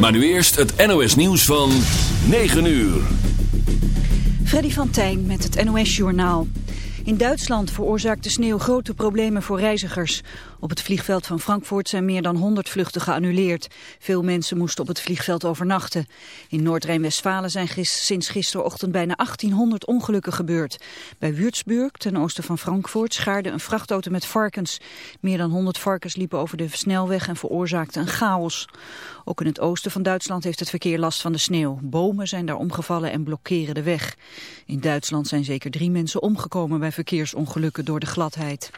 Maar nu eerst het NOS nieuws van 9 uur. Freddy van Tijn met het NOS Journaal. In Duitsland veroorzaakt de sneeuw grote problemen voor reizigers. Op het vliegveld van Frankfurt zijn meer dan 100 vluchten geannuleerd. Veel mensen moesten op het vliegveld overnachten. In Noord-Rijn-Westfalen zijn sinds gisterochtend bijna 1800 ongelukken gebeurd. Bij Würzburg, ten oosten van Frankfurt, schaarde een vrachtauto met varkens. Meer dan 100 varkens liepen over de snelweg en veroorzaakten een chaos. Ook in het oosten van Duitsland heeft het verkeer last van de sneeuw. Bomen zijn daar omgevallen en blokkeren de weg. In Duitsland zijn zeker drie mensen omgekomen bij verkeersongelukken door de gladheid.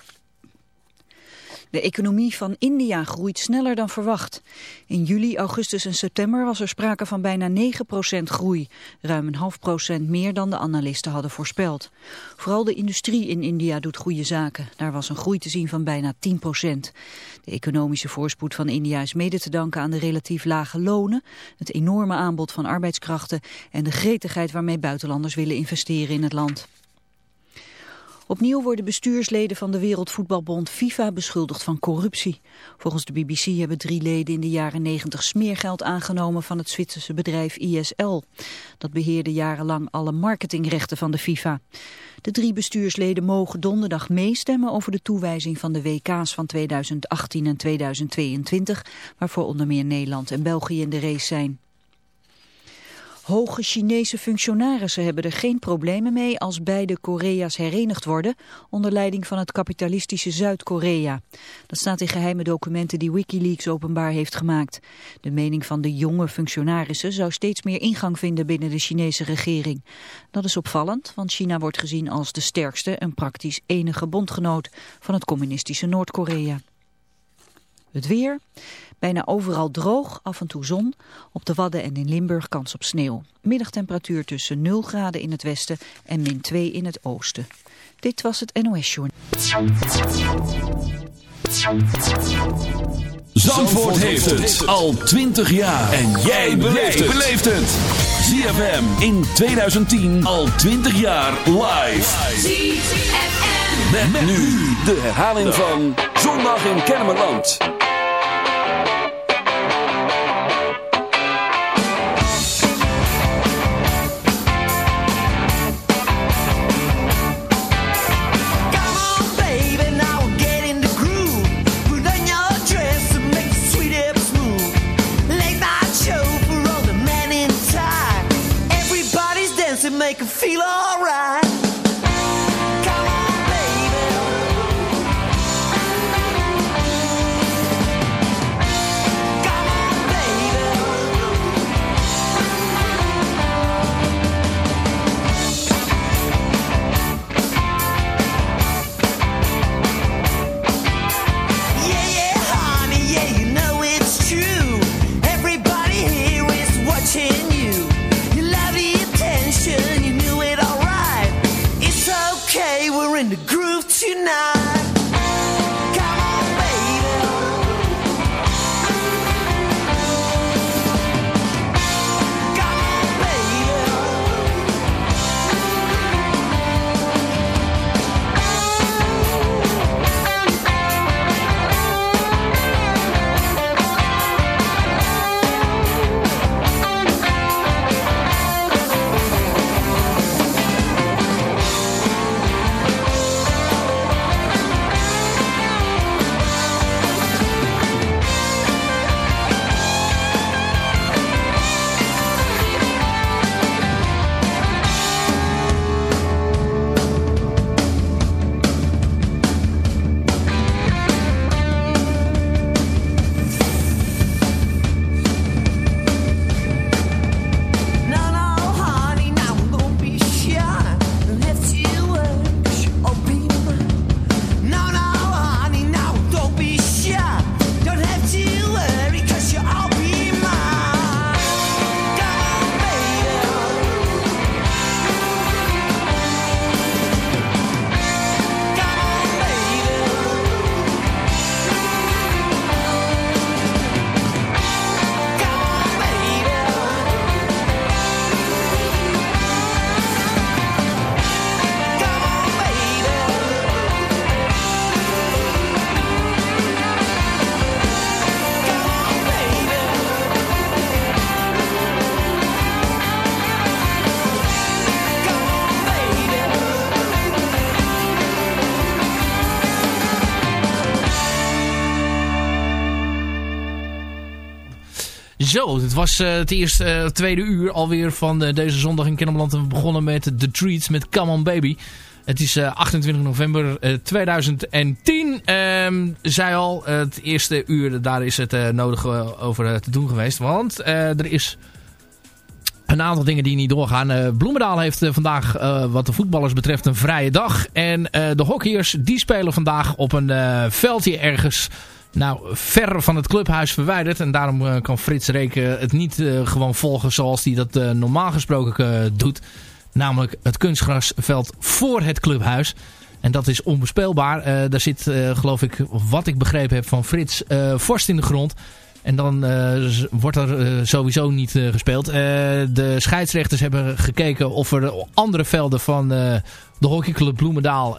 De economie van India groeit sneller dan verwacht. In juli, augustus en september was er sprake van bijna 9% groei. Ruim een half procent meer dan de analisten hadden voorspeld. Vooral de industrie in India doet goede zaken. Daar was een groei te zien van bijna 10%. De economische voorspoed van India is mede te danken aan de relatief lage lonen, het enorme aanbod van arbeidskrachten en de gretigheid waarmee buitenlanders willen investeren in het land. Opnieuw worden bestuursleden van de Wereldvoetbalbond FIFA beschuldigd van corruptie. Volgens de BBC hebben drie leden in de jaren 90 smeergeld aangenomen van het Zwitserse bedrijf ISL. Dat beheerde jarenlang alle marketingrechten van de FIFA. De drie bestuursleden mogen donderdag meestemmen over de toewijzing van de WK's van 2018 en 2022, waarvoor onder meer Nederland en België in de race zijn. Hoge Chinese functionarissen hebben er geen problemen mee als beide Korea's herenigd worden onder leiding van het kapitalistische Zuid-Korea. Dat staat in geheime documenten die Wikileaks openbaar heeft gemaakt. De mening van de jonge functionarissen zou steeds meer ingang vinden binnen de Chinese regering. Dat is opvallend, want China wordt gezien als de sterkste en praktisch enige bondgenoot van het communistische Noord-Korea. Het weer... Bijna overal droog, af en toe zon. Op de Wadden en in Limburg kans op sneeuw. Middagtemperatuur tussen 0 graden in het westen en min 2 in het oosten. Dit was het NOS Journal. Zandvoort heeft het al 20 jaar. En jij beleeft het. ZFM in 2010 al 20 jaar live. ZFM. Met, nu de herhaling van Zondag in Kennemerland. make her feel alright. you knew it alright now. Zo, het was het eerste tweede uur alweer van deze zondag in Kennemerland. We begonnen met The Treats met Come On Baby. Het is 28 november 2010. Um, zei al, het eerste uur, daar is het nodig over te doen geweest. Want er is een aantal dingen die niet doorgaan. Uh, Bloemendaal heeft uh, vandaag uh, wat de voetballers betreft een vrije dag. En de hockeyers die spelen vandaag op een veldje ergens nou, ver van het clubhuis verwijderd. En daarom kan Frits Reken het niet gewoon volgen zoals hij dat normaal gesproken doet. Namelijk het kunstgrasveld voor het clubhuis. En dat is onbespeelbaar. daar zit, geloof ik, wat ik begrepen heb van Frits, vorst in de grond. En dan uh, wordt er uh, sowieso niet uh, gespeeld. de scheidsrechters hebben gekeken of er andere velden van de hockeyclub Bloemendaal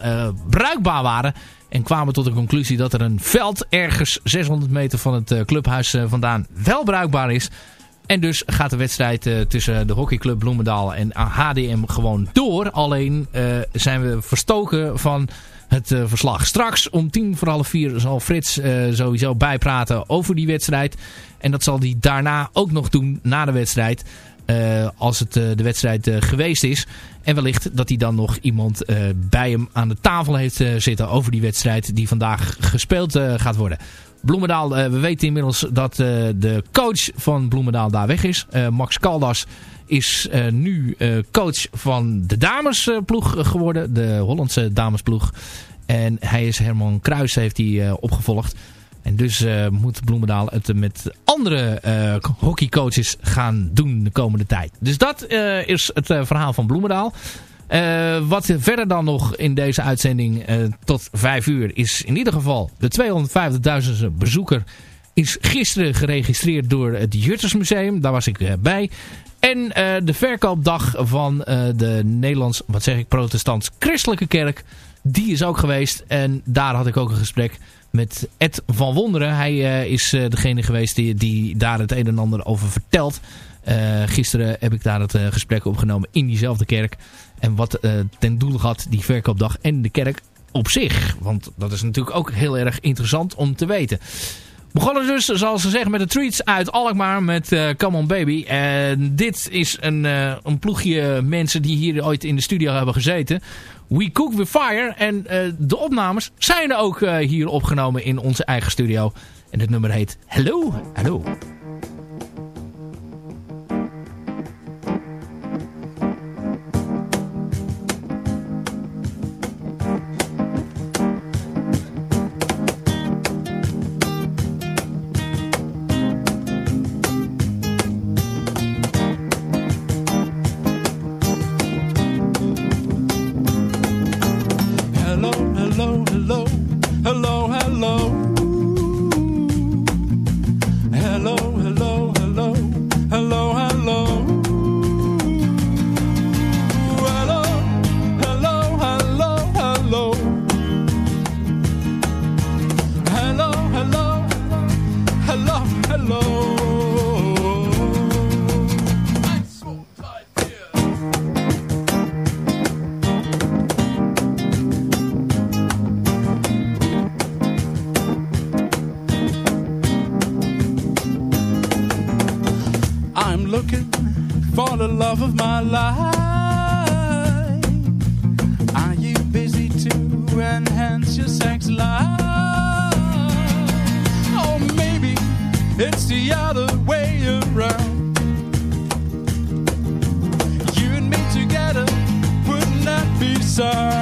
bruikbaar waren. En kwamen tot de conclusie dat er een veld ergens 600 meter van het clubhuis vandaan wel bruikbaar is. En dus gaat de wedstrijd tussen de hockeyclub Bloemendaal en HDM gewoon door. Alleen zijn we verstoken van het verslag. Straks om tien voor half vier zal Frits sowieso bijpraten over die wedstrijd. En dat zal hij daarna ook nog doen na de wedstrijd. Uh, als het de wedstrijd geweest is. En wellicht dat hij dan nog iemand bij hem aan de tafel heeft zitten over die wedstrijd die vandaag gespeeld gaat worden. Bloemendaal, we weten inmiddels dat de coach van Bloemendaal daar weg is. Max Caldas is nu coach van de damesploeg geworden. De Hollandse damesploeg. En hij is Herman Kruis heeft hij opgevolgd. En dus moet Bloemendaal het met andere hockeycoaches gaan doen de komende tijd. Dus dat is het verhaal van Bloemendaal. Wat verder dan nog in deze uitzending tot 5 uur is in ieder geval de 250.000 bezoeker is gisteren geregistreerd door het Juttersmuseum. Daar was ik bij. En de verkoopdag van de Nederlands, wat zeg ik, protestants-christelijke kerk. Die is ook geweest. En daar had ik ook een gesprek met Ed van Wonderen. Hij is degene geweest die, die daar het een en ander over vertelt. gisteren heb ik daar het gesprek opgenomen in diezelfde kerk. En wat uh, ten doel had die verkoopdag en de kerk op zich. Want dat is natuurlijk ook heel erg interessant om te weten. Begonnen dus, zoals ze zeggen, met de treats uit Alkmaar met uh, Come On Baby. En dit is een, uh, een ploegje mensen die hier ooit in de studio hebben gezeten. We Cook With Fire. En de opnames zijn ook hier opgenomen in onze eigen studio. En het nummer heet Hello, Hello. sir.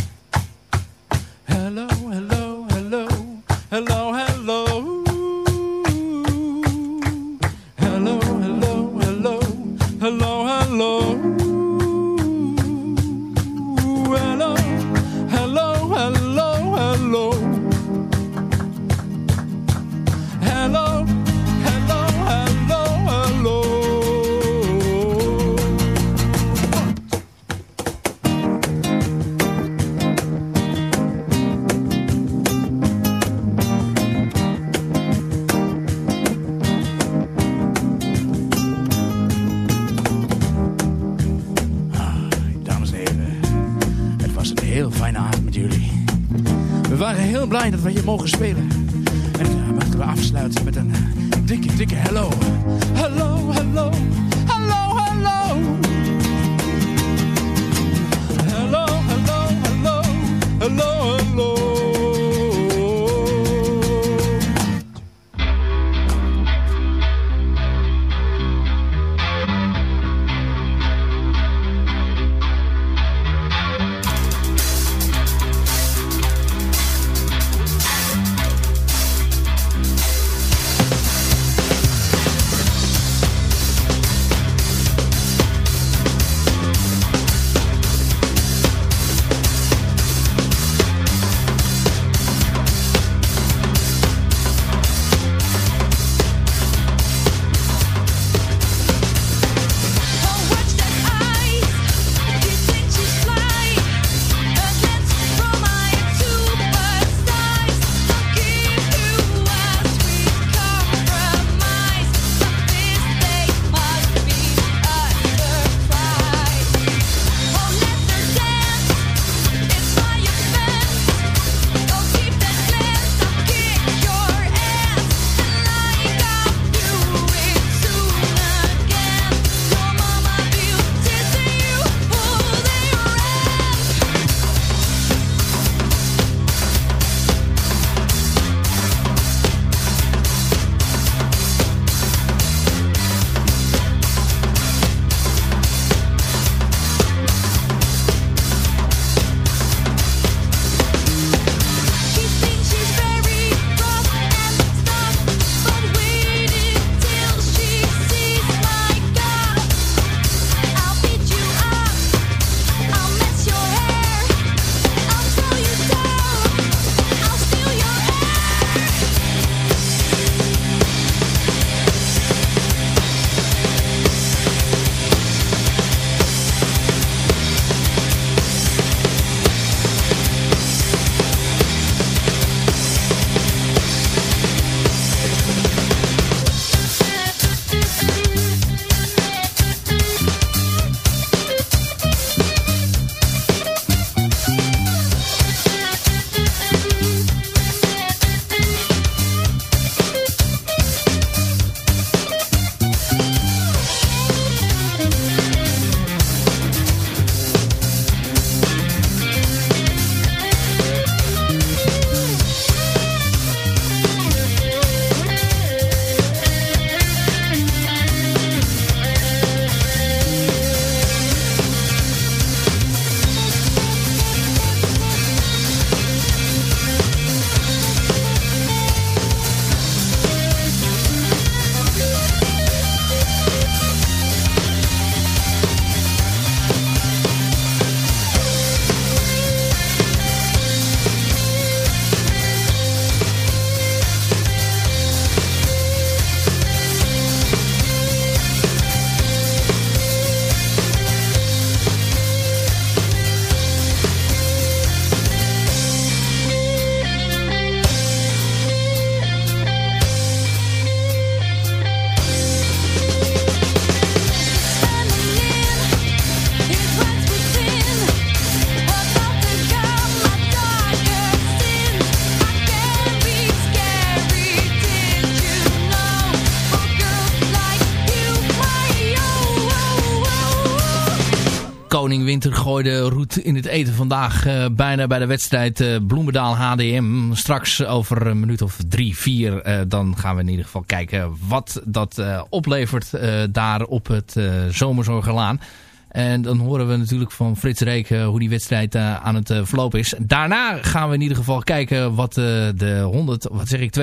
Gooide roet in het eten vandaag uh, bijna bij de wedstrijd uh, Bloemendaal HDM. Straks over een minuut of drie, vier, uh, dan gaan we in ieder geval kijken wat dat oplevert daar op het Zomerzorgelaan. En dan horen we natuurlijk van Frits Reek hoe die wedstrijd aan het verlopen is. Daarna gaan we in ieder geval kijken wat de 100, wat zeg ik,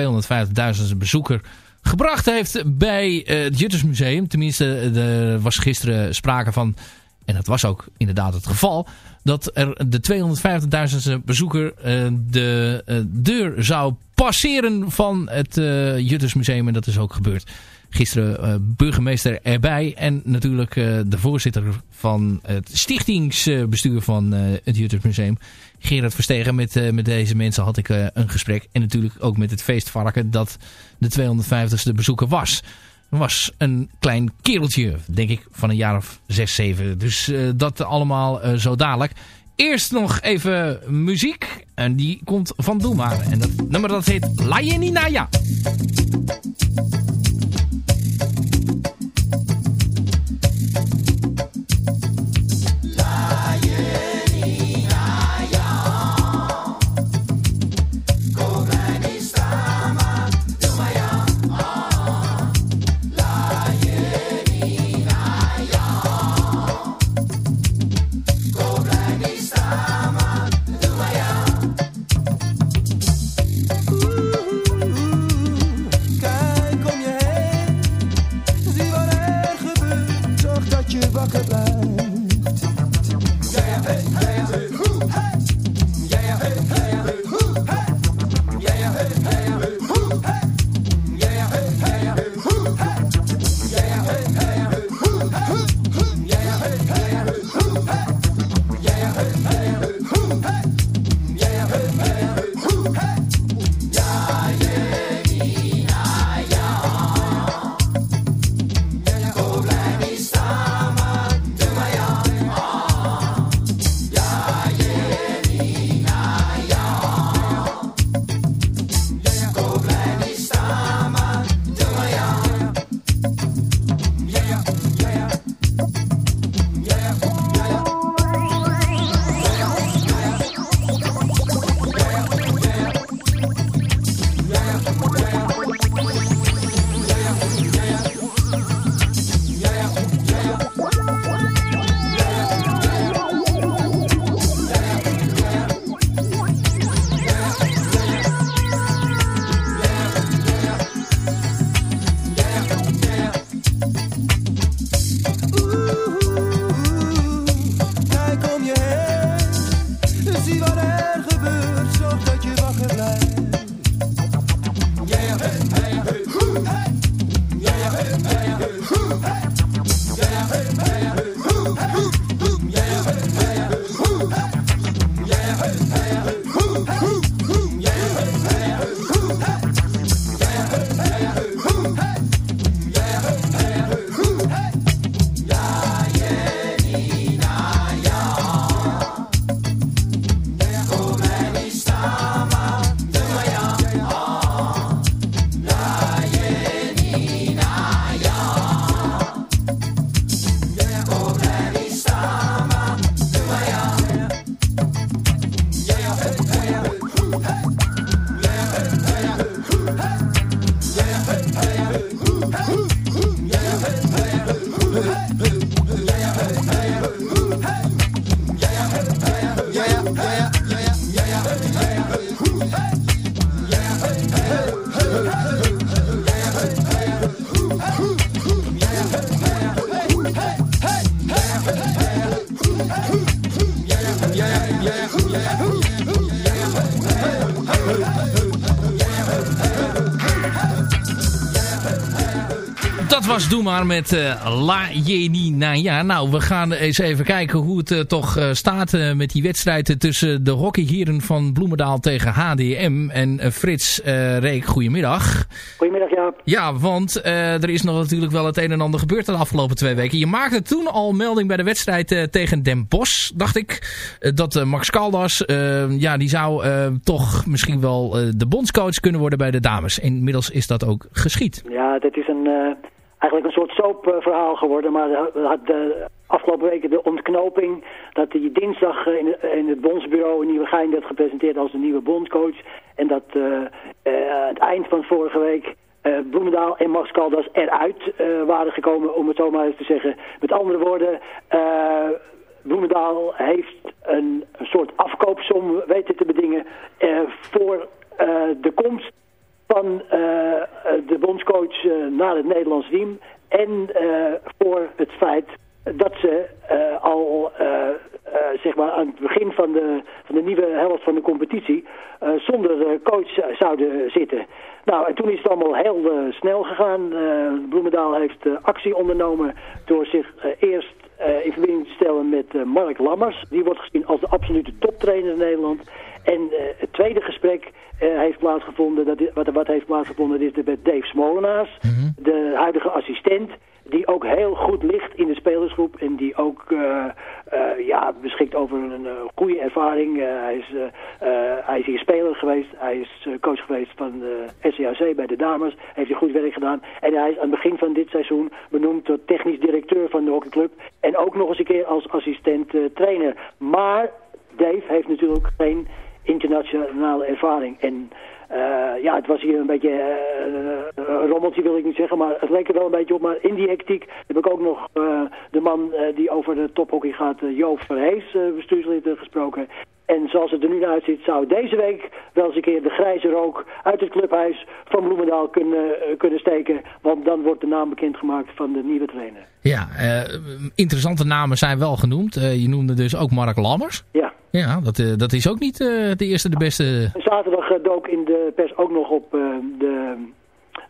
250.000 bezoeker gebracht heeft bij het Juttersmuseum. Tenminste, er was gisteren sprake van en dat was ook inderdaad het geval, dat er de 250.000 bezoeker uh, de uh, deur zou passeren van het uh, Juttersmuseum. En dat is ook gebeurd. Gisteren burgemeester erbij en natuurlijk de voorzitter van het stichtingsbestuur van het Juttersmuseum. Gerard Verstegen, met, met deze mensen had ik een gesprek. En natuurlijk ook met het feestvarken dat de 250ste bezoeker was was een klein kereltje, denk ik, van een jaar of zes, zeven. Dus uh, dat allemaal uh, zo dadelijk. Eerst nog even muziek. En die komt van Doe Maar. En dat nummer dat heet La Jeninaya. Met uh, La Ja, Nou, we gaan eens even kijken hoe het uh, toch uh, staat met die wedstrijd tussen de hockeyheren van Bloemendaal tegen HDM. En Frits Reek, goedemiddag. Goedemiddag, Jaap. Ja, want er is nog natuurlijk wel het een en ander gebeurd de afgelopen twee weken. Je maakte toen al melding bij de wedstrijd tegen Den Bosch, dacht ik. dat Max Caldas, ja, die zou toch misschien wel de bondscoach kunnen worden bij de dames. Inmiddels is dat ook geschied. Ja, dat is een eigenlijk een soort soapverhaal geworden. Maar we hadden de afgelopen weken de ontknoping dat hij dinsdag eh, in, in het bondsbureau in Nieuwegein werd gepresenteerd als de nieuwe bondcoach. En dat uh, uh, aan het eind van vorige week Bloemendaal en Max Caldas eruit waren gekomen, om het zo maar eens te zeggen. Met andere woorden, Bloemendaal heeft een, een, soort afkoopsom weten te bedingen voor de komst van de bondscoach naar het Nederlands team. En voor het feit dat ze al zeg maar aan het begin van de, van de nieuwe helft van de competitie zonder coach zouden zitten. Nou, en toen is het allemaal heel snel gegaan. Bloemendaal heeft actie ondernomen door zich eerst in verbinding te stellen met Mark Lammers. Die wordt gezien als de absolute toptrainer in Nederland. En het tweede gesprek heeft plaatsgevonden, dat, wat, wat heeft plaatsgevonden, is met Dave Smolenaars, mhm. de huidige assistent die ook heel goed ligt in de spelersgroep en die ook uh, ja, beschikt over een goede ervaring. hij, is, hij is hier speler geweest, hij is coach geweest van de SCAC bij de dames, heeft hij goed werk gedaan. En hij is aan het begin van dit seizoen benoemd tot technisch directeur van de hockeyclub en ook nog eens een keer als assistent trainer. Maar Dave heeft natuurlijk geen internationale ervaring en... Uh, ja, het was hier een beetje uh, rommeltje wil ik niet zeggen, maar het leek er wel een beetje op. Maar in die hectiek heb ik ook nog uh, de man die over de tophockey gaat, Joop Verhees, bestuurslid, gesproken. En zoals het er nu uitziet, zou deze week wel eens een keer de grijze rook uit het clubhuis van Bloemendaal kunnen, kunnen steken. Want dan wordt de naam bekendgemaakt van de nieuwe trainer. Ja, interessante namen zijn wel genoemd. je noemde dus ook Mark Lammers. Ja. Ja, dat, uh, dat is ook niet de eerste, de beste... Zaterdag dook in de pers ook nog op de,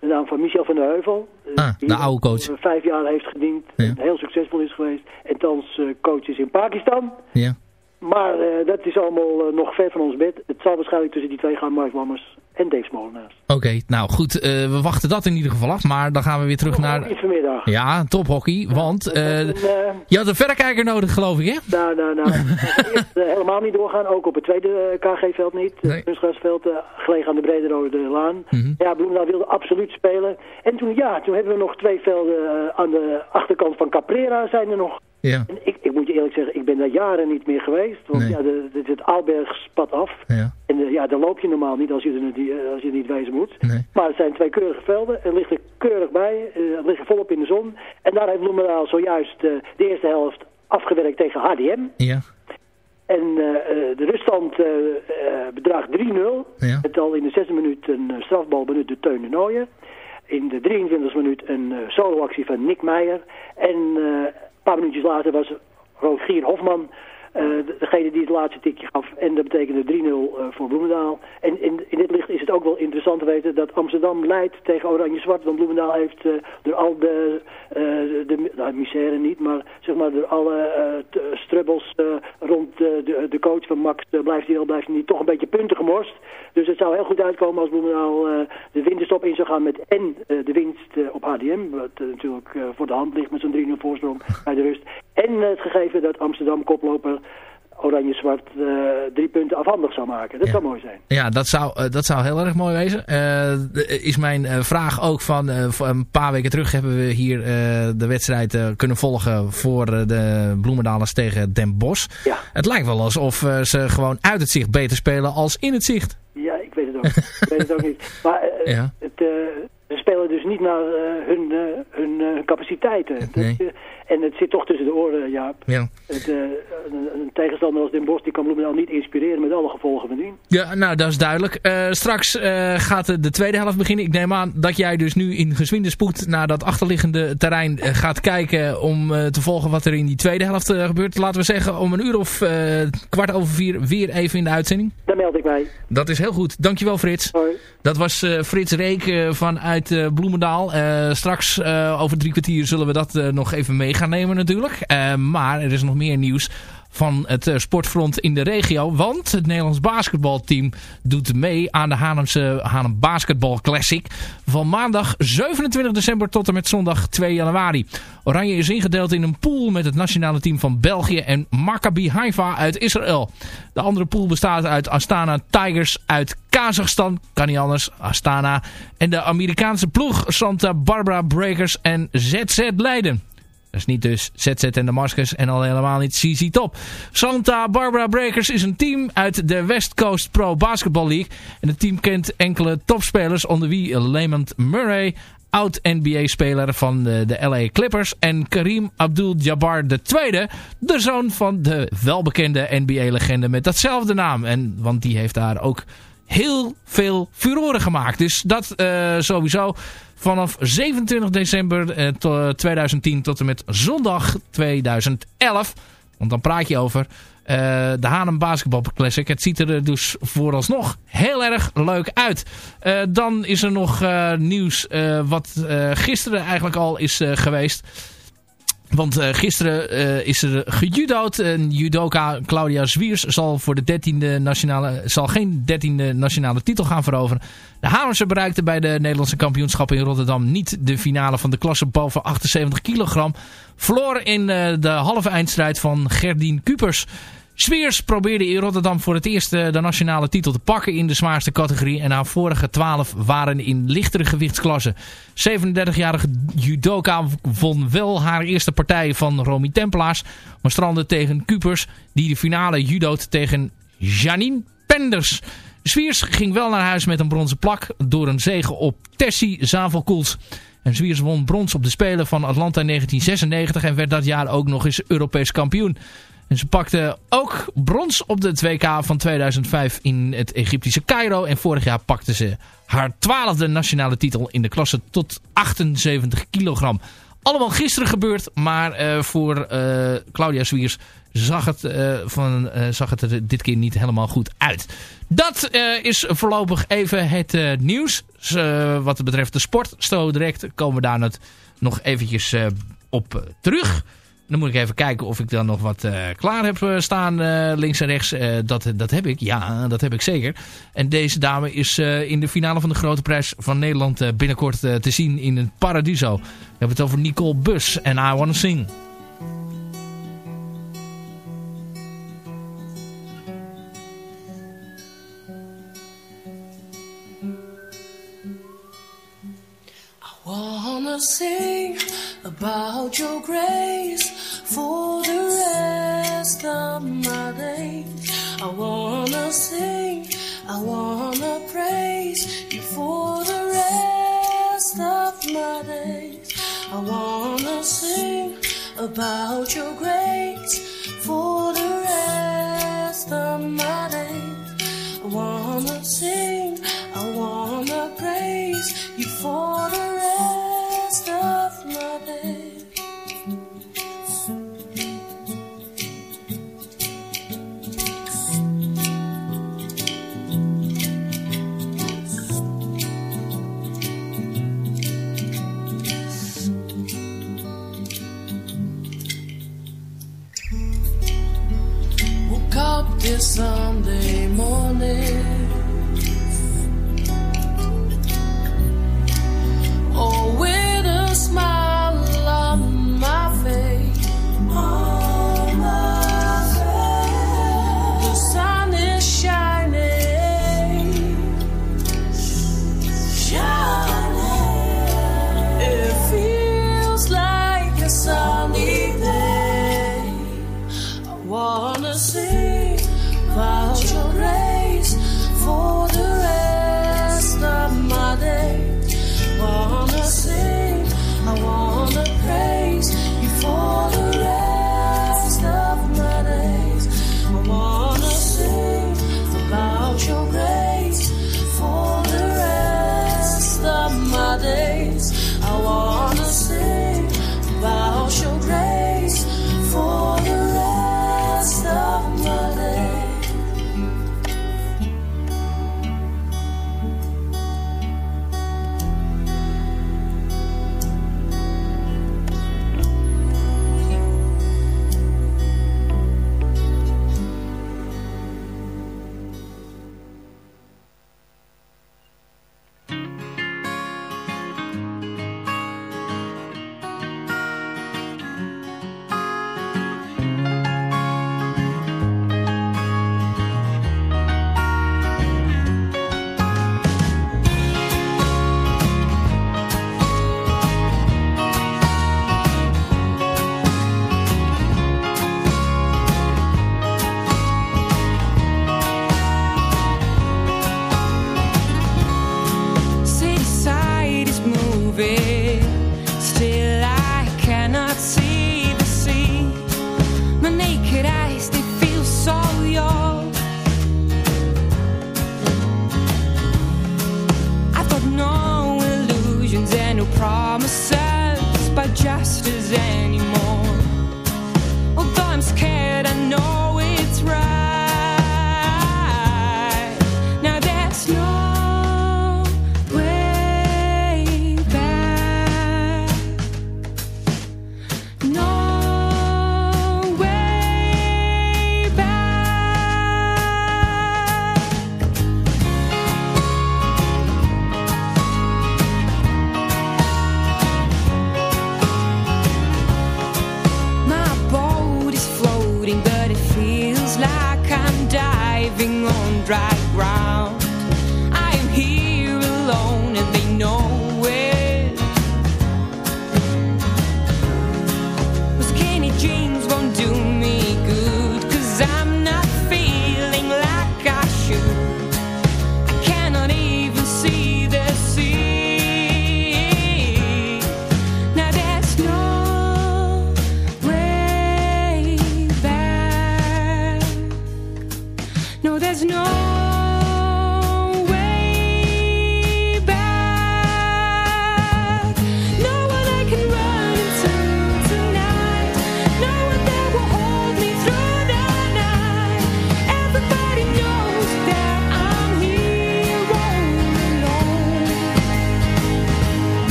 de, naam van Michel van der Heuvel. Ah, de oude coach. vijf jaar heeft gediend, ja. heel succesvol is geweest. En thans coach is in Pakistan. Ja. Maar dat is allemaal nog ver van ons bed. Het zal waarschijnlijk tussen die twee gaan, Mark Lammers en Dave Molenaars. Oké, nou goed, uh, we wachten dat in ieder geval af. Maar dan gaan we weer terug top naar... Vanmiddag. Ja, tophockey. Ja, want je had een verrekijker nodig, geloof ik, hè? Nou, nou, nou. eerst helemaal niet doorgaan. Ook op het tweede KG-veld niet. Het nee. kunstgrasveld, gelegen aan de Brederode Laan. Mm -hmm. Ja, Bloemendaal wilde absoluut spelen. En toen, ja, toen hebben we nog twee velden aan de achterkant van Caprera zijn er nog. Ja. En ik, ik moet je eerlijk zeggen, ik ben daar jaren niet meer geweest. Want nee. ja, dit is het Aalbergspad af. Ja. En uh, ja, daar loop je normaal niet als je er niet, als je niet wezen moet. Nee. Maar het zijn twee keurige velden. Er ligt er keurig bij. Uh, het ligt volop in de zon. En daar heeft Bloemendaal zojuist uh, de eerste helft afgewerkt tegen HDM. Ja. En de ruststand bedraagt 3-0. Ja. Het al in de zesde minuut een strafbal benut de Teun de Nooijen. In de 23e minuut een soloactie van Nick Meijer. En paar minuutjes later was Rogier Hofman degene die het laatste tikje gaf. En dat betekende 3-0 uh, voor Bloemendaal. En in, in dit licht is het ook wel interessant te weten dat Amsterdam leidt tegen Oranje-Zwart. Want Bloemendaal heeft uh, door al de, de nou, misère niet, maar zeg maar door alle strubbels rond de, de coach van Max blijft hij wel, blijft hij niet, toch een beetje punten gemorst. Dus het zou heel goed uitkomen als Bloemendaal de winterstop in zou gaan met en de winst op HDM. Wat natuurlijk voor de hand ligt met zo'n 3-0 voorsprong bij de rust. En het gegeven dat Amsterdam koploper oranje-zwart uh, drie punten afhandig zou maken. Dat ja. zou mooi zijn. Ja, dat zou, uh, dat zou heel erg mooi wezen. Uh, is mijn vraag ook van, een paar weken terug hebben we hier de wedstrijd kunnen volgen voor de Bloemendalers tegen Den Bosch. Ja. Het lijkt wel alsof ze gewoon uit het zicht beter spelen als in het zicht. Ja, ik weet het ook. ik weet het ook niet. Maar ja. het, ze spelen dus niet naar hun, hun capaciteiten. Nee. Dat, en het zit toch tussen de oren, Jaap. Ja. Het, uh, een, een, tegenstander als Den Bosch die kan Bloemendaal niet inspireren met alle gevolgen van dien. Ja, nou dat is duidelijk. Uh, straks uh, gaat de tweede helft beginnen. Ik neem aan dat jij dus nu in gezwinde spoed naar dat achterliggende terrein gaat kijken om te volgen wat er in die tweede helft gebeurt. Laten we zeggen om een uur of kwart over vier weer even in de uitzending. Daar meld ik mij. Dat is heel goed. Dankjewel Frits. Hoi. Dat was Frits Reek vanuit Bloemendaal. straks over drie kwartier zullen we dat nog even mee gaan nemen natuurlijk. Uh, maar er is nog meer nieuws van het uh, sportfront in de regio. Want het Nederlands basketbalteam doet mee aan de Haarlemse Haarlem Basketball Classic. Van maandag 27 december tot en met zondag 2 januari. Oranje is ingedeeld in een pool met het nationale team van België en Maccabi Haifa uit Israël. De andere pool bestaat uit Astana Tigers uit Kazachstan. Kan niet anders, Astana. En de Amerikaanse ploeg Santa Barbara Breakers en ZZ Leiden. Dat is niet dus ZZ en Damascus en al helemaal niet CZ Top. Santa Barbara Breakers is een team uit de West Coast Pro Basketball League. En het team kent enkele topspelers onder wie Lamont Murray, oud-NBA-speler van de, de, LA Clippers. En Kareem Abdul-Jabbar II, de zoon van de welbekende NBA-legende met datzelfde naam. En, want die heeft daar ook heel veel furoren gemaakt. Dus dat uh, sowieso vanaf 27 december uh, 2010 tot en met zondag 2011. Want dan praat je over uh, de Hanem Basketball Classic. Het ziet er dus vooralsnog heel erg leuk uit. Dan is er nog nieuws wat gisteren eigenlijk al is geweest. Want uh, gisteren uh, is er gejudo'd. En judoka Claudia Zwiers zal, voor de 13e nationale, zal geen dertiende nationale titel gaan veroveren. De Hamerse bereikte bij de Nederlandse kampioenschappen in Rotterdam niet de finale van de klasse boven 78 kilogram. Verloor in uh, de halve eindstrijd van Gerdien Kupers. Sweers probeerde in Rotterdam voor het eerst de nationale titel te pakken in de zwaarste categorie. En haar vorige 12 waren in lichtere gewichtsklassen. 37-jarige judoka won wel haar eerste partij van Romy Tempelaars. Maar strandde tegen Kupers die de finale judoot tegen Janine Penders. Swiers ging wel naar huis met een bronzen plak door een zege op Tessie Zavelkoels. En Zwiers won brons op de Spelen van Atlanta in 1996 en werd dat jaar ook nog eens Europees kampioen. En ze pakte ook brons op de 2K van 2005 in het Egyptische Cairo. En vorig jaar pakte ze haar twaalfde nationale titel in de klasse tot 78 kilogram. Allemaal gisteren gebeurd, maar uh, voor uh, Claudia Zwiers zag het, uh, van, zag het er dit keer niet helemaal goed uit. Dat is voorlopig even het nieuws wat betreft de sport. Zo direct komen we daar nog eventjes op terug. Dan moet ik even kijken of ik dan nog wat uh, klaar heb eh, staan uh, links en rechts. Dat, dat heb ik, ja, dat heb ik zeker. En deze dame is in de finale van de Grote Prijs van Nederland binnenkort te zien in het Paradiso. We hebben het over Nicole Bus en I Wanna Sing. Wanna sing about your grace for the rest of my days. I wanna sing, I wanna praise you for the rest of my days. I wanna sing about your grace for the rest of my days. I wanna sing, I wanna praise you for the rest Sunday morning.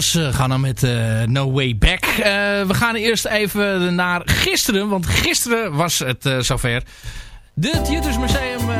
Eh, we gaan dan met eh, No Way Back. Eh, we gaan eerst even naar gisteren, want gisteren was het zover. De Tutors Museum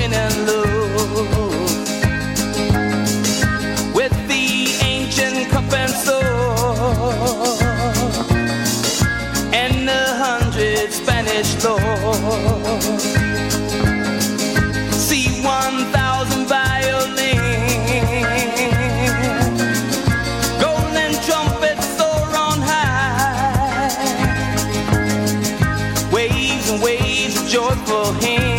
knowledge, Lord. See 1,000 violins, golden trumpets soar on high, waves and waves of joyful hymns.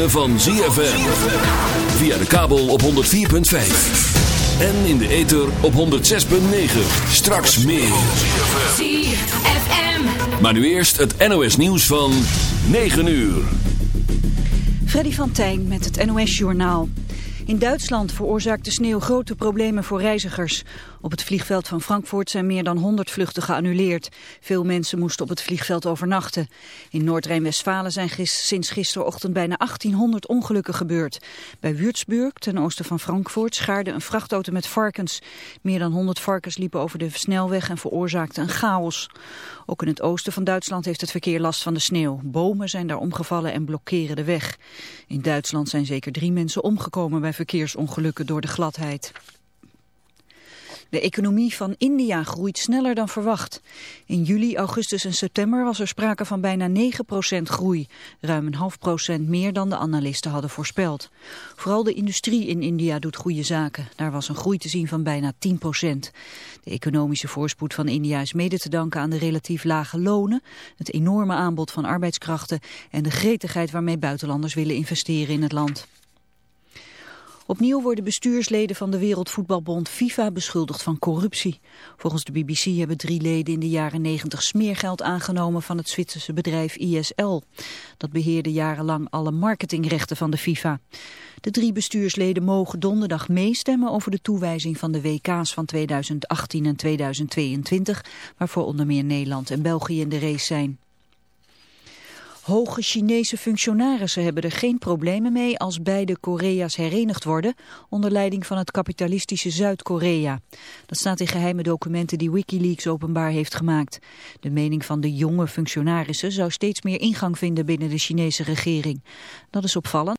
Ritme van ZFM. Via de kabel op 104.5. En in de ether op 106.9. Straks meer. ZFM. Maar nu eerst het NOS nieuws van 9 uur. Freddy van Tijn met het NOS Journaal. In Duitsland veroorzaakt de sneeuw grote problemen voor reizigers. Op het vliegveld van Frankfurt zijn meer dan 100 vluchten geannuleerd. Veel mensen moesten op het vliegveld overnachten. In Noord-Rijn-Westfalen zijn sinds gisterochtend bijna 1800 ongelukken gebeurd. Bij Würzburg, ten oosten van Frankfurt, schaarde een vrachtauto met varkens. Meer dan 100 varkens liepen over de snelweg en veroorzaakten een chaos. Ook in het oosten van Duitsland heeft het verkeer last van de sneeuw. Bomen zijn daar omgevallen en blokkeren de weg. In Duitsland zijn zeker drie mensen omgekomen bij verkeersongelukken door de gladheid. De economie van India groeit sneller dan verwacht. In juli, augustus en september was er sprake van bijna 9% groei. Ruim een half procent meer dan de analisten hadden voorspeld. Vooral de industrie in India doet goede zaken. Daar was een groei te zien van bijna 10%. De economische voorspoed van India is mede te danken aan de relatief lage lonen, het enorme aanbod van arbeidskrachten en de gretigheid waarmee buitenlanders willen investeren in het land. Opnieuw worden bestuursleden van de Wereldvoetbalbond FIFA beschuldigd van corruptie. Volgens de BBC hebben drie leden in de jaren 90 smeergeld aangenomen van het Zwitserse bedrijf ISL. Dat beheerde jarenlang alle marketingrechten van de FIFA. De drie bestuursleden mogen donderdag meestemmen over de toewijzing van de WK's van 2018 en 2022, waarvoor onder meer Nederland en België in de race zijn. Hoge Chinese functionarissen hebben er geen problemen mee als beide Korea's herenigd worden onder leiding van het kapitalistische Zuid-Korea. Dat staat in geheime documenten die Wikileaks openbaar heeft gemaakt. De mening van de jonge functionarissen zou steeds meer ingang vinden binnen de Chinese regering. Dat is opvallend.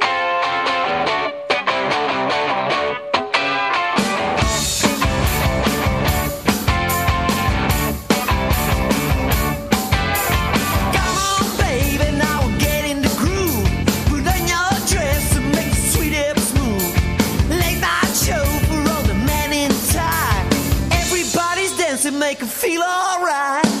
Make 'em feel alright.